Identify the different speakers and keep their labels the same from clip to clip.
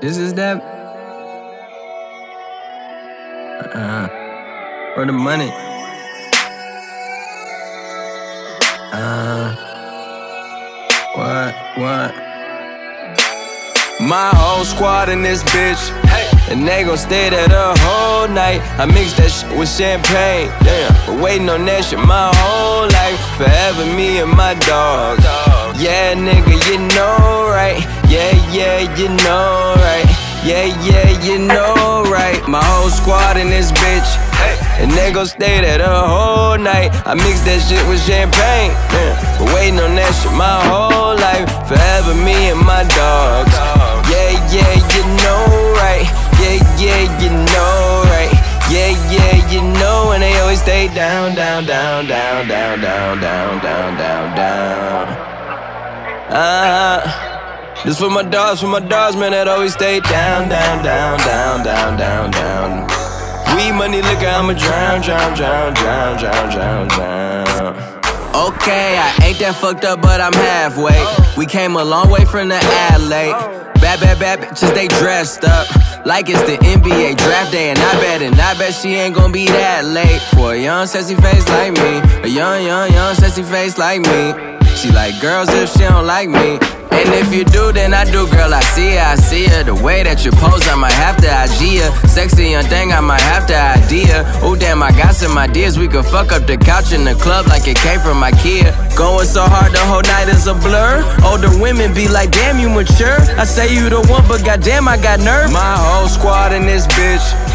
Speaker 1: This is that. Uh, for the money. Uh, what, what? My whole squad in this bitch. And they gon' stay there the whole night. I mix that shit with champagne. Damn, been waiting on that shit my whole life. Forever me and my dog. Yeah, nigga, you know right. Yeah, you know right. Yeah, yeah, you know right. My whole squad in this bitch. And they gon' stay there the whole night. I mix that shit with champagne. Been waiting on that shit my whole life. Forever me and my dogs. Yeah, yeah, you know right. Yeah, yeah, you know right. Yeah, yeah, you know, and they always stay down, down, down, down, down, down, down, down, down, down. Uh, this for my dogs, for my dogs, man, that always stay down, down, down, down, down, down, down. Weed money, liquor, I'ma drown, drown, drown, drown, drown, drown, drown. Okay, I ain't that fucked up, but I'm halfway. We came a long way from the alley. Bad, bad, bad bitches, they dressed up like it's the NBA draft day. And I bet, and I bet she ain't gonna be that late for a young, sexy face like me. A young, young, young, sexy face like me. She like girls if she don't like me. And if you do, then I do, girl. I see her, I see her. The way that you pose, I might have to IG her. Sexy young thing, I might have to idea. Oh, damn, I got some ideas. We could fuck up the couch in the club like it came from Ikea. Going so hard, the whole night is a blur. Older women be like, damn, you mature. I say you the one, but goddamn, I got nerve. My whole squad in this bitch.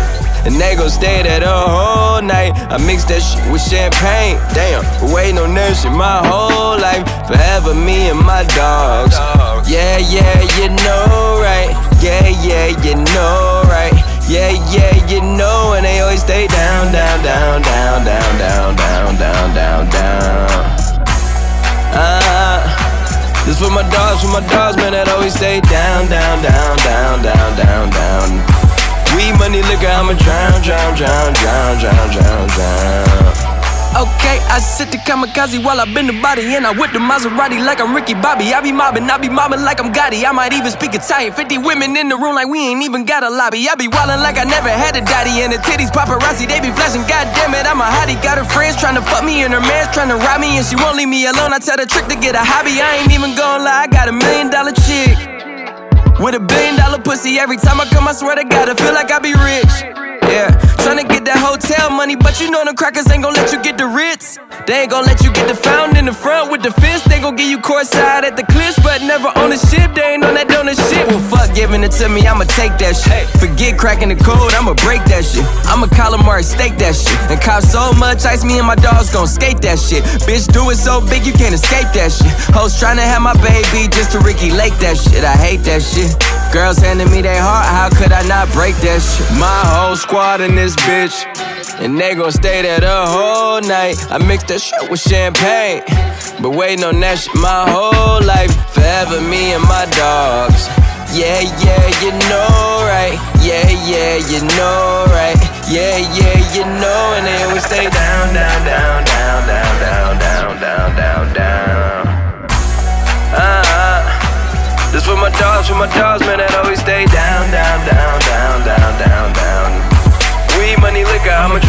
Speaker 1: And they gon' stay there the whole night. I mix that shit with champagne. Damn, waiting on that shit my whole life. Forever me and my dogs. Yeah, yeah, you know right. Yeah, yeah, you know right. Yeah, yeah, you know, and they always stay down, down, down, down, down, down, down, down, down, down. Uh, this for my dogs, for my dogs, man, that always stay down, down, down, down, down, down, down. Weed money, liquor, I'ma drown, drown, drown, drown, drown, drown, drown. Okay, I sit the kamikaze while I bend the body And I whip the Maserati like I'm Ricky Bobby. I be mobbing, I be mobbing like I'm Gotti. I might even speak Italian. 50 women in the room like we ain't even got a lobby. I be wildin' like I never had a daddy And the titties paparazzi, they be flashing. God damn it, I'm a hottie. Got her friends trying to fuck me and her man's trying to rob me And she won't leave me alone. I tell the trick to get a hobby. I ain't even gonna lie, I got a million dollar chick with a billion dollar pussy, every time I come, I swear to God, I feel like I be rich. Yeah, tryna get that hotel money, but you know the crackers ain't gon' let you get the Ritz. They ain't gon' let you get the fountain in the front with the fence. They gon' give you courtside at the cliffs, but never on the ship. They ain't on that donor shit. Well, fuck giving it to me, I'ma take that shit. Forget cracking the code, I'ma break that shit. I'ma calamari steak that shit. And cop so much ice, me and my dogs gon' skate that shit. Bitch, do it so big you can't escape that shit. Hoes tryna have my baby just to Ricki Lake that shit. I hate that shit. Girls handing me their heart, how could I break that shit? My whole squad in this bitch. And they gon' stay there the whole night. I mix that shit with champagne. But waiting on that shit my whole life. Forever me and my dogs. Yeah, yeah, you know right. Yeah, yeah, you know right. Yeah, yeah, you know. And they always stay down, down, down, down, down, down, down, down, down. Dogs, for my dogs, man, that always stay down, down, down, down, down, down, down. Weed money, liquor, I'ma